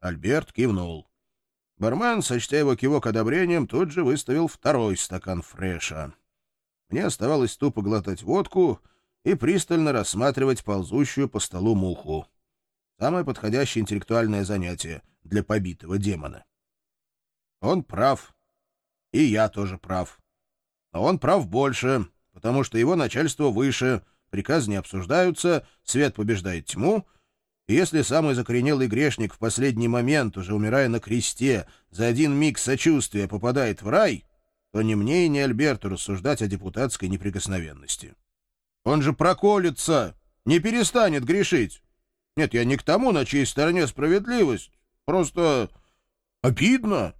Альберт кивнул. Бармен, сочтя его кивок одобрением, тут же выставил второй стакан фреша. Мне оставалось тупо глотать водку и пристально рассматривать ползущую по столу муху. Самое подходящее интеллектуальное занятие для побитого демона. Он прав. И я тоже прав. Но он прав больше, потому что его начальство выше, приказы не обсуждаются, свет побеждает тьму — и если самый закоренелый грешник в последний момент, уже умирая на кресте, за один миг сочувствия попадает в рай, то ни мне и ни Альберту рассуждать о депутатской неприкосновенности. Он же проколется, не перестанет грешить. Нет, я не к тому, на чьей стороне справедливость. Просто обидно.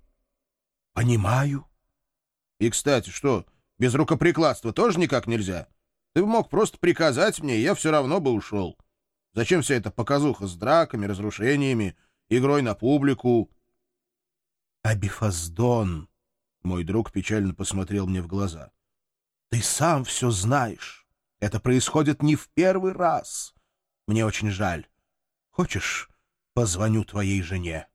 Понимаю. И, кстати, что, без рукоприкладства тоже никак нельзя? Ты мог просто приказать мне, и я все равно бы ушел. Зачем вся эта показуха с драками, разрушениями, игрой на публику? — Абифаздон, — мой друг печально посмотрел мне в глаза, — ты сам все знаешь. Это происходит не в первый раз. Мне очень жаль. Хочешь, позвоню твоей жене?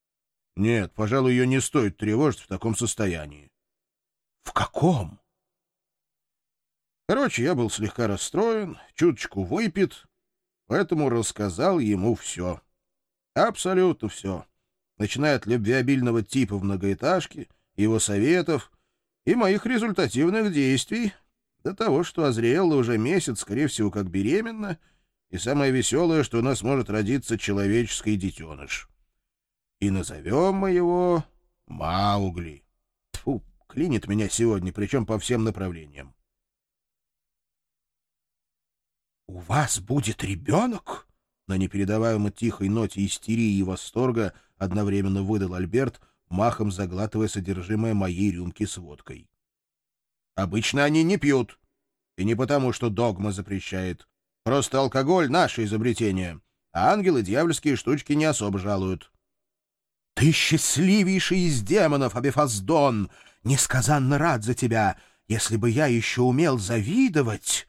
— Нет, пожалуй, ее не стоит тревожить в таком состоянии. — В каком? Короче, я был слегка расстроен, чуточку выпит, поэтому рассказал ему все. Абсолютно все. Начиная от любвеобильного типа в многоэтажке, его советов и моих результативных действий, до того, что озрела уже месяц, скорее всего, как беременна, и самое веселое, что у нас может родиться человеческий детеныш. И назовем мы его Маугли. Тьфу, клинит меня сегодня, причем по всем направлениям. «У вас будет ребенок?» На непередаваемо тихой ноте истерии и восторга одновременно выдал Альберт, махом заглатывая содержимое моей рюмки с водкой. «Обычно они не пьют. И не потому, что догма запрещает. Просто алкоголь — наше изобретение, а ангелы дьявольские штучки не особо жалуют». «Ты счастливейший из демонов, Абефаздон! Несказанно рад за тебя! Если бы я еще умел завидовать...»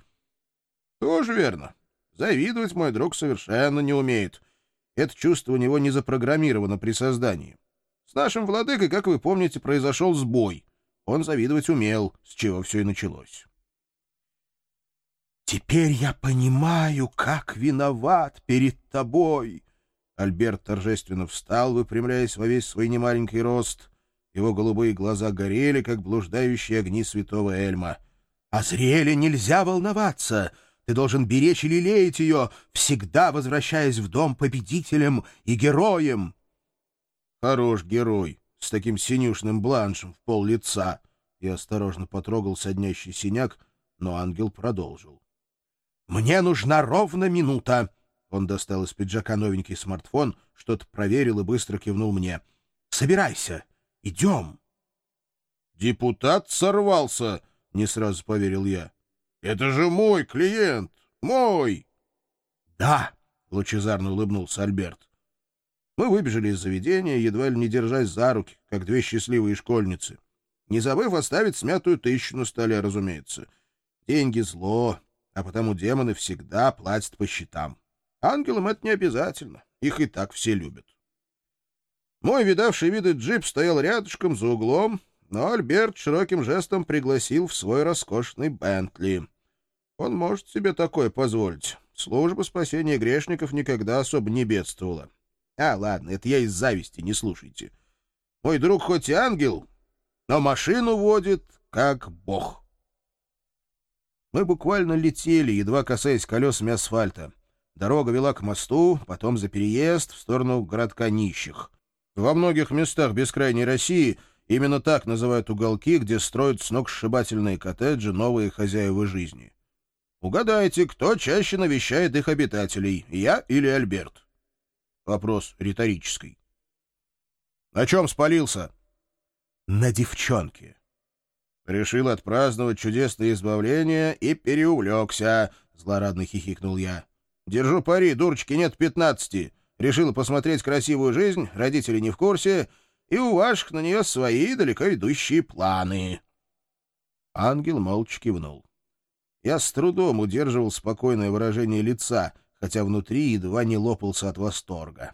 Тоже верно. Завидовать мой друг совершенно не умеет. Это чувство у него не запрограммировано при создании. С нашим владыкой, как вы помните, произошел сбой. Он завидовать умел, с чего все и началось. «Теперь я понимаю, как виноват перед тобой!» Альберт торжественно встал, выпрямляясь во весь свой немаленький рост. Его голубые глаза горели, как блуждающие огни святого Эльма. «А зрели нельзя волноваться!» Ты должен беречь и лелеять ее, всегда возвращаясь в дом победителем и героем. Хорош герой, с таким синюшным бланшем в пол лица. Я осторожно потрогал соднящий синяк, но ангел продолжил. «Мне нужна ровно минута!» Он достал из пиджака новенький смартфон, что-то проверил и быстро кивнул мне. «Собирайся! Идем!» «Депутат сорвался!» — не сразу поверил я. Это же мой клиент! Мой!» «Да!» — лучезарно улыбнулся Альберт. Мы выбежали из заведения, едва ли не держась за руки, как две счастливые школьницы. Не забыв оставить смятую тысячу на столе, разумеется. Деньги — зло, а потому демоны всегда платят по счетам. Ангелам это не обязательно, их и так все любят. Мой видавший виды джип стоял рядышком за углом, но Альберт широким жестом пригласил в свой роскошный Бентли. Он может себе такое позволить. Служба спасения грешников никогда особо не бедствовала. А, ладно, это я из зависти, не слушайте. Мой друг хоть и ангел, но машину водит как бог. Мы буквально летели, едва касаясь колесами асфальта. Дорога вела к мосту, потом за переезд в сторону городка нищих. Во многих местах бескрайней России — Именно так называют уголки, где строят сногсшибательные коттеджи новые хозяева жизни. Угадайте, кто чаще навещает их обитателей, я или Альберт? Вопрос риторический. На чем спалился? На девчонке. Решил отпраздновать чудесное избавление и переувлекся, — злорадно хихикнул я. Держу пари, дурочки нет пятнадцати. Решила посмотреть красивую жизнь, родители не в курсе — и у ваших на нее свои далеко идущие планы. Ангел молча кивнул. Я с трудом удерживал спокойное выражение лица, хотя внутри едва не лопался от восторга.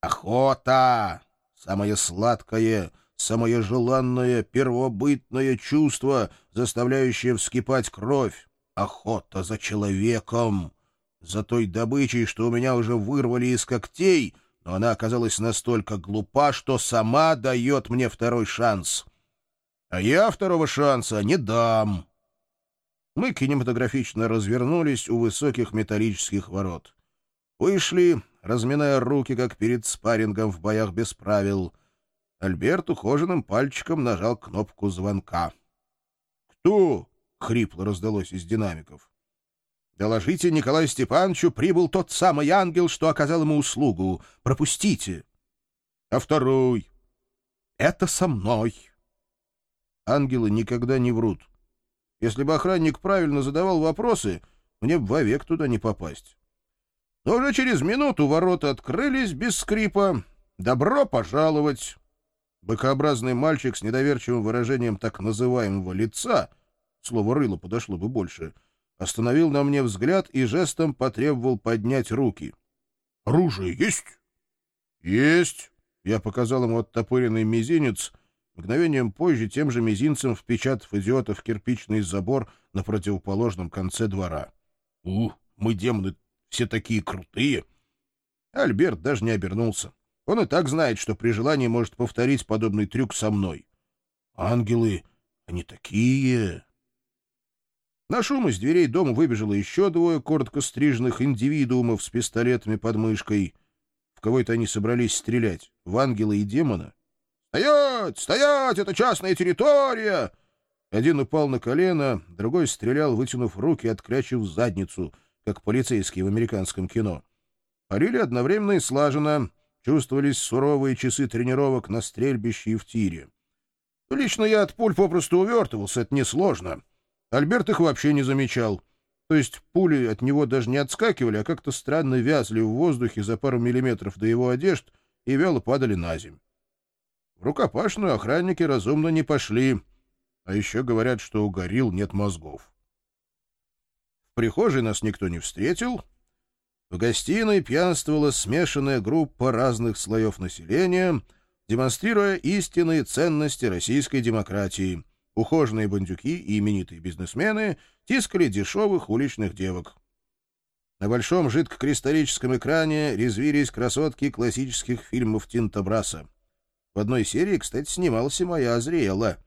Охота! Самое сладкое, самое желанное, первобытное чувство, заставляющее вскипать кровь. Охота за человеком, за той добычей, что у меня уже вырвали из когтей, но она оказалась настолько глупа, что сама дает мне второй шанс. А я второго шанса не дам. Мы кинематографично развернулись у высоких металлических ворот. Вышли, разминая руки, как перед спаррингом в боях без правил. Альберт ухоженным пальчиком нажал кнопку звонка. «Кто?» — хрипло раздалось из динамиков. «Доложите Николаю Степановичу, прибыл тот самый ангел, что оказал ему услугу. Пропустите». «А второй?» «Это со мной». Ангелы никогда не врут. Если бы охранник правильно задавал вопросы, мне бы вовек туда не попасть. Но уже через минуту ворота открылись без скрипа. «Добро пожаловать!» Быкообразный мальчик с недоверчивым выражением так называемого лица, слово «рыло» подошло бы больше, остановил на мне взгляд и жестом потребовал поднять руки. «Оружие есть?» «Есть!» Я показал ему оттопыренный мизинец, мгновением позже тем же мизинцем впечатав идиота в кирпичный забор на противоположном конце двора. «У, мы, демоны, все такие крутые!» Альберт даже не обернулся. Он и так знает, что при желании может повторить подобный трюк со мной. Ангелы, они такие... На шум из дверей дома выбежало еще двое коротко стриженных индивидуумов с пистолетами под мышкой. В кого это они собрались стрелять? В ангела и демона? «Стоять! Стоять! Это частная территория!» Один упал на колено, другой стрелял, вытянув руки и открячив задницу, как полицейские в американском кино. Парили одновременно и слаженно — чувствовались суровые часы тренировок на стрельбище и в тире. Лично я от пуль попросту увертывался, это несложно. Альберт их вообще не замечал. То есть пули от него даже не отскакивали, а как-то странно вязли в воздухе за пару миллиметров до его одежд и вяло падали на земь. В рукопашную охранники разумно не пошли, а еще говорят, что у горил нет мозгов. В прихожей нас никто не встретил, в гостиной пьянствовала смешанная группа разных слоев населения, демонстрируя истинные ценности российской демократии. Ухоженные бандюки и именитые бизнесмены тискали дешевых уличных девок. На большом жидкокристаллическом экране резвились красотки классических фильмов Тинта Браса. В одной серии, кстати, снималась и моя Азриэла.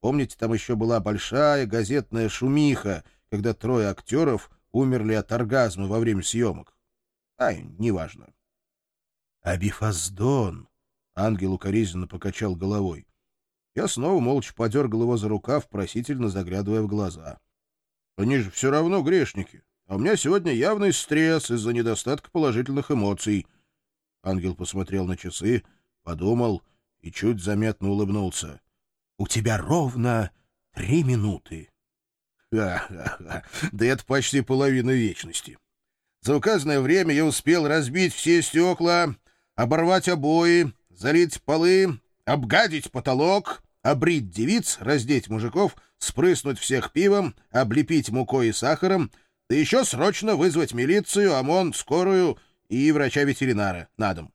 Помните, там еще была большая газетная шумиха, когда трое актеров умерли от оргазма во время съемок. Ай, неважно. Абифаздон! Ангел укоризненно покачал головой. Я снова молча подергал его за рукав, просительно заглядывая в глаза. Они же все равно грешники. А у меня сегодня явный стресс из-за недостатка положительных эмоций. Ангел посмотрел на часы, подумал и чуть заметно улыбнулся. — У тебя ровно три минуты. Ха-ха-ха! Да это почти половина вечности. За указанное время я успел разбить все стекла, оборвать обои, залить полы, обгадить потолок, обрить девиц, раздеть мужиков, спрыснуть всех пивом, облепить мукой и сахаром, да еще срочно вызвать милицию, ОМОН, скорую и врача-ветеринара на дом.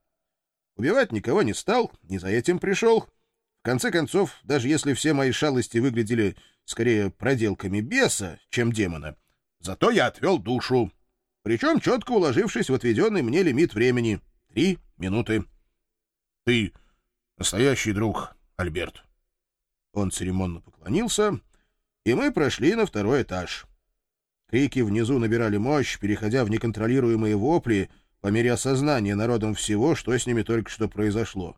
Убивать никого не стал, не за этим пришел. В конце концов, даже если все мои шалости выглядели скорее проделками беса, чем демона, зато я отвел душу причем четко уложившись в отведенный мне лимит времени — три минуты. — Ты настоящий друг, Альберт. Он церемонно поклонился, и мы прошли на второй этаж. Крики внизу набирали мощь, переходя в неконтролируемые вопли по мере осознания народом всего, что с ними только что произошло.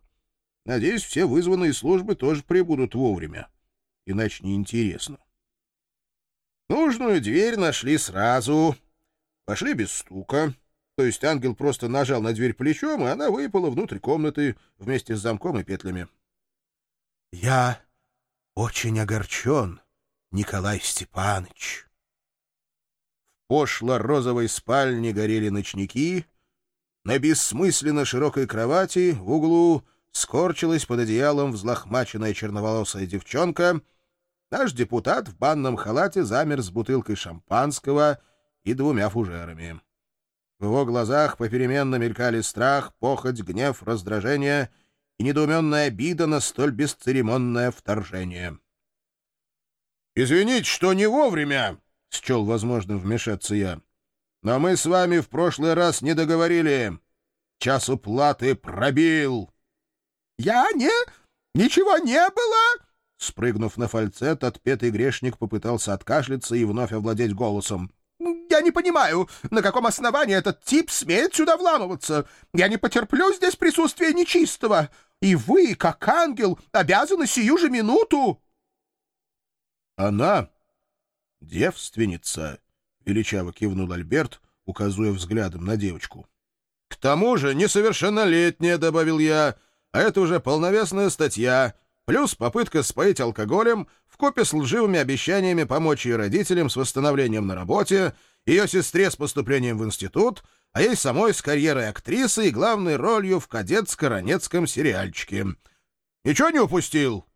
Надеюсь, все вызванные службы тоже прибудут вовремя. Иначе неинтересно. Нужную дверь нашли сразу, Пошли без стука. То есть ангел просто нажал на дверь плечом, и она выпала внутрь комнаты вместе с замком и петлями. — Я очень огорчен, Николай Степанович. В пошло-розовой спальне горели ночники. На бессмысленно широкой кровати в углу скорчилась под одеялом взлохмаченная черноволосая девчонка. Наш депутат в банном халате замер с бутылкой шампанского — и двумя фужерами. В его глазах попеременно мелькали страх, похоть, гнев, раздражение и недоуменная обида на столь бесцеремонное вторжение. «Извините, что не вовремя!» — счел возможным вмешаться я. «Но мы с вами в прошлый раз не договорили. Час уплаты пробил!» «Я не... ничего не было!» Спрыгнув на фальцет, отпетый грешник попытался откашляться и вновь овладеть голосом. «Я не понимаю, на каком основании этот тип смеет сюда вламываться. Я не потерплю здесь присутствие нечистого. И вы, как ангел, обязаны сию же минуту...» «Она девственница», — величаво кивнул Альберт, указывая взглядом на девочку. «К тому же несовершеннолетняя», — добавил я, — «а это уже полновесная статья» плюс попытка споить алкоголем вкупе с лживыми обещаниями помочь ее родителям с восстановлением на работе, ее сестре с поступлением в институт, а ей самой с карьерой актрисы и главной ролью в кадетско-ранецком сериальчике. Ничего не упустил?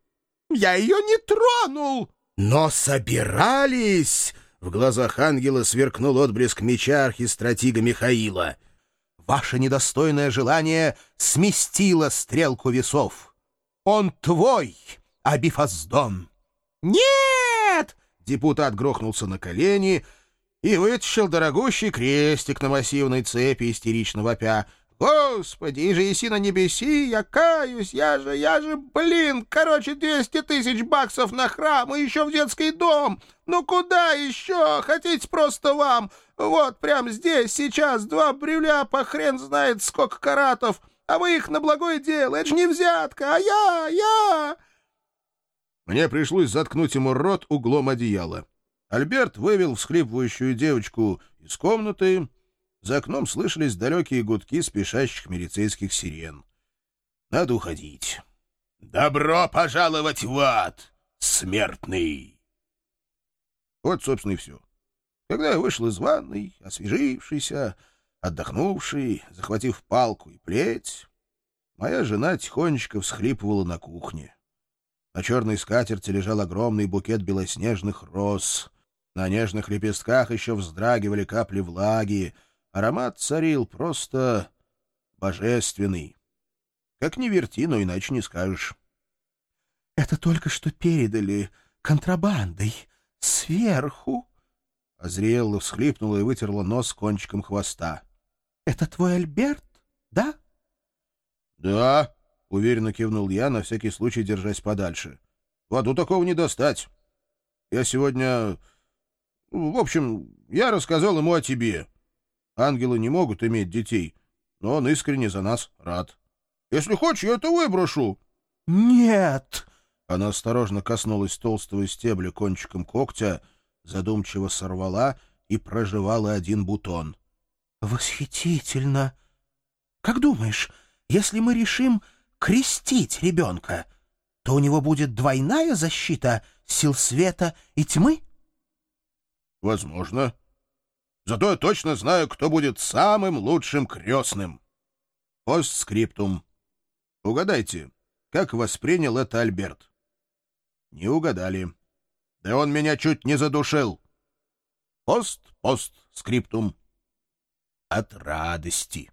Я ее не тронул! Но собирались! В глазах ангела сверкнул отблеск меча архистратига Михаила. Ваше недостойное желание сместило стрелку весов. Он твой, Абифаздон!» «Нет!» Депутат грохнулся на колени и вытащил дорогущий крестик на массивной цепи, истерично вопя. «Господи, же еси на небеси, я каюсь, я же, я же, блин, короче, двести тысяч баксов на храм и еще в детский дом. Ну куда еще? Хотите просто вам? Вот прямо здесь, сейчас, два брюля по хрен знает сколько каратов» а вы их на благое дело. Это же не взятка, а я, я...» Мне пришлось заткнуть ему рот углом одеяла. Альберт вывел всхлипывающую девочку из комнаты. За окном слышались далекие гудки спешащих милицейских сирен. Надо уходить. «Добро пожаловать в ад, смертный!» Вот, собственно, и все. Когда я вышел из ванной, освежившийся, Отдохнувший, захватив палку и плеть, моя жена тихонечко всхлипывала на кухне. На черной скатерти лежал огромный букет белоснежных роз. На нежных лепестках еще вздрагивали капли влаги. Аромат царил просто божественный. Как ни верти, но иначе не скажешь. — Это только что передали контрабандой сверху. Азриэлла всхлипнула и вытерла нос кончиком хвоста. Это твой Альберт, да? — Да, — уверенно кивнул я, на всякий случай держась подальше. — В аду такого не достать. Я сегодня... В общем, я рассказал ему о тебе. Ангелы не могут иметь детей, но он искренне за нас рад. Если хочешь, я это выброшу. — Нет! Она осторожно коснулась толстого стебля кончиком когтя, задумчиво сорвала и прожевала один бутон — Восхитительно. Как думаешь, если мы решим крестить ребенка, то у него будет двойная защита сил света и тьмы? Возможно. Зато я точно знаю, кто будет самым лучшим крестным. Постскриптум. Угадайте, как воспринял это Альберт? Не угадали. Да он меня чуть не задушил. Пост-постскриптум от радости.